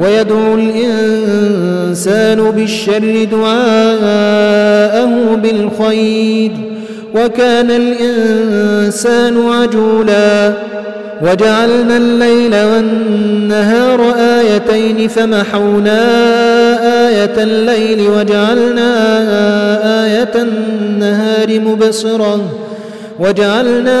ويدعو الإنسان بالشر دعاءه بالخير وكان الإنسان عجولا. وجعلنا الليل والنهار آيتين فمحونا آية الليل وجعلنا آية النهار مبصرة وجعلنا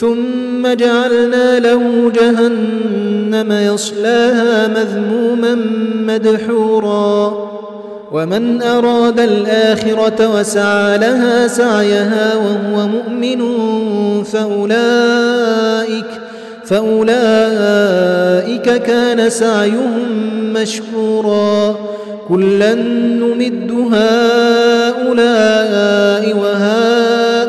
ثم جعلنا له جهنم يصلاها مذموما مدحورا. ومن أراد الآخرة وسعى لها سعيها وهو مؤمن فأولئك فأولئك كان سعيهم مشكورا. كلا نمد هؤلاء وهؤلاء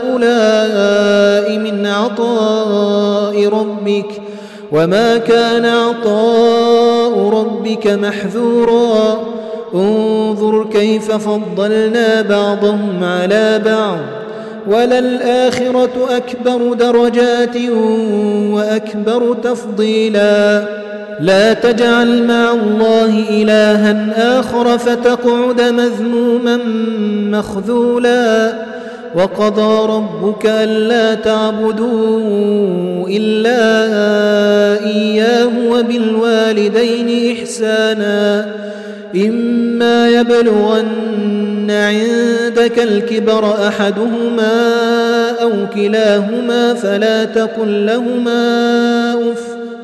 عطاء ربك وما كان عطاء ربك محذورا. انظر كيف فضلنا بعضهم على بعض. وللآخرة أكبر درجات وأكبر تفضيلا. لا تجعل مع الله إلها آخر فتقعد مذموما مخذولا. وقضى ربك ألا تعبدوا إلا إياه وبالوالدين إحسانا. إما يبلغن عندك الكبر أحدهما أو كلاهما فلا تقل لهما أف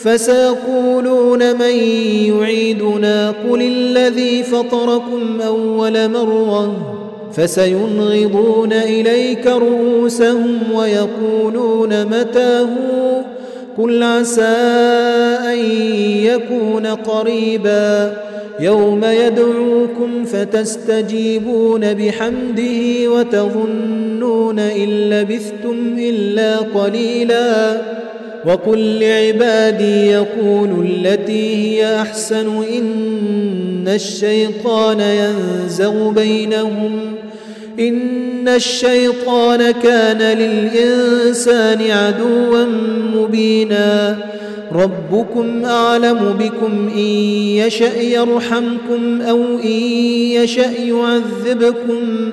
فسيقولون من يعيدنا قل الذي فطركم أول مرة فسينغضون إليك رؤوسهم ويقولون متاه قل عسى أن يكون قريبا يوم يدعوكم فتستجيبون بحمده وتظنون إن لبثتم إلا قليلا وقل لعبادي يقولوا التي هي أحسن إن الشيطان ينزغ بينهم. إن الشيطان كان للإنسان عدوا مبينا. ربكم أعلم بكم إن يشأ يرحمكم أو إن يشأ يعذبكم.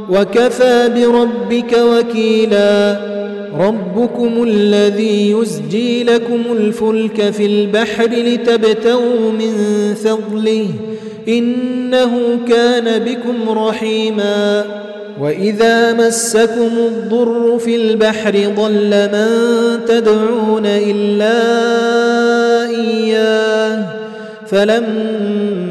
وكفى بربك وكيلا. ربكم الذي يزجي لكم الفلك في البحر لتبتغوا من فضله. إنه كان بكم رحيما. وإذا مسكم الضر في البحر ضل من تدعون إلا إياه. فلما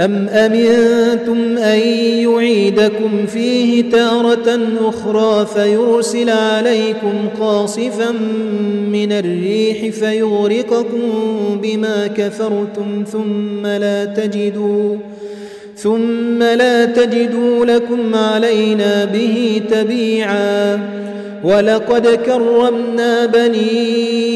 أم أمنتم أن يعيدكم فيه تارة أخرى فيرسل عليكم قاصفا من الريح فيغرقكم بما كفرتم ثم لا تجدوا ثم لا تجدوا لكم علينا به تبيعا ولقد كرمنا بني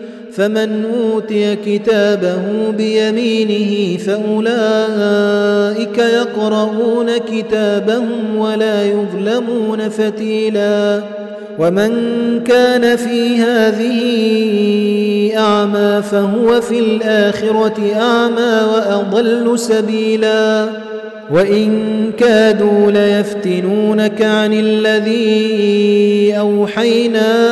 فمن أوتي كتابه بيمينه فأولئك يقرؤون كتابهم ولا يظلمون فتيلا. ومن كان في هذه أعمى فهو في الآخرة أعمى وأضل سبيلا. وإن كادوا ليفتنونك عن الذي أوحينا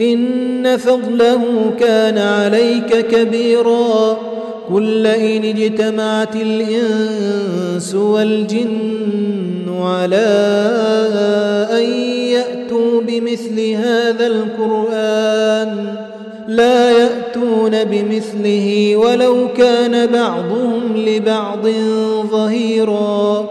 إن فضله كان عليك كبيرا. كل إن اجتمعت الإنس والجن على أن يأتوا بمثل هذا القرآن. لا يأتون بمثله ولو كان بعضهم لبعض ظهيرا.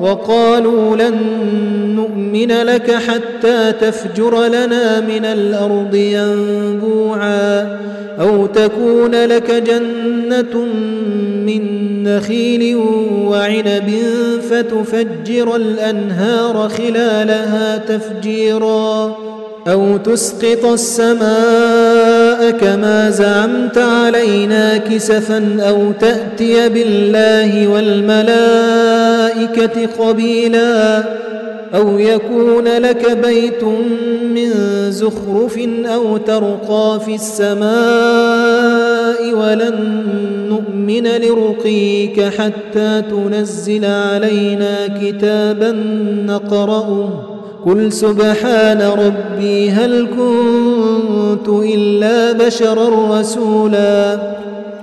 وقالوا لن نؤمن لك حتى تفجر لنا من الأرض ينبوعا أو تكون لك جنة من نخيل وعنب فتفجر الأنهار خلالها تفجيرا أو تسقط السماء كما زعمت علينا كسفا أو تأتي بالله والملائكة قبيلا أو يكون لك بيت من زخرف أو ترقى في السماء ولن نؤمن لرقيك حتى تنزل علينا كتابا نقرأه. قل سبحان ربي هل كنت إلا بشرا رسولا؟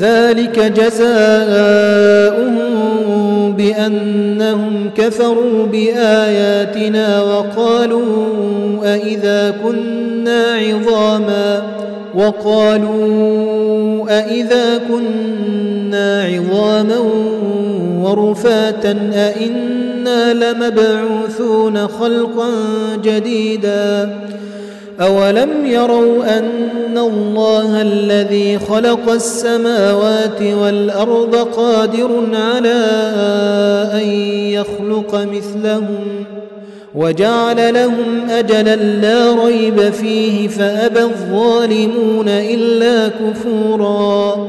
ذلك جزاؤهم بأنهم كفروا بآياتنا وقالوا أئذا كنا عظاما وقالوا أئذا كنا عظاما ورفاتا أئنا لمبعوثون خلقا جديدا أولم يروا أن الله الذي خلق السماوات والأرض قادر على أن يخلق مثلهم وجعل لهم أجلا لا ريب فيه فأبى الظالمون إلا كفورا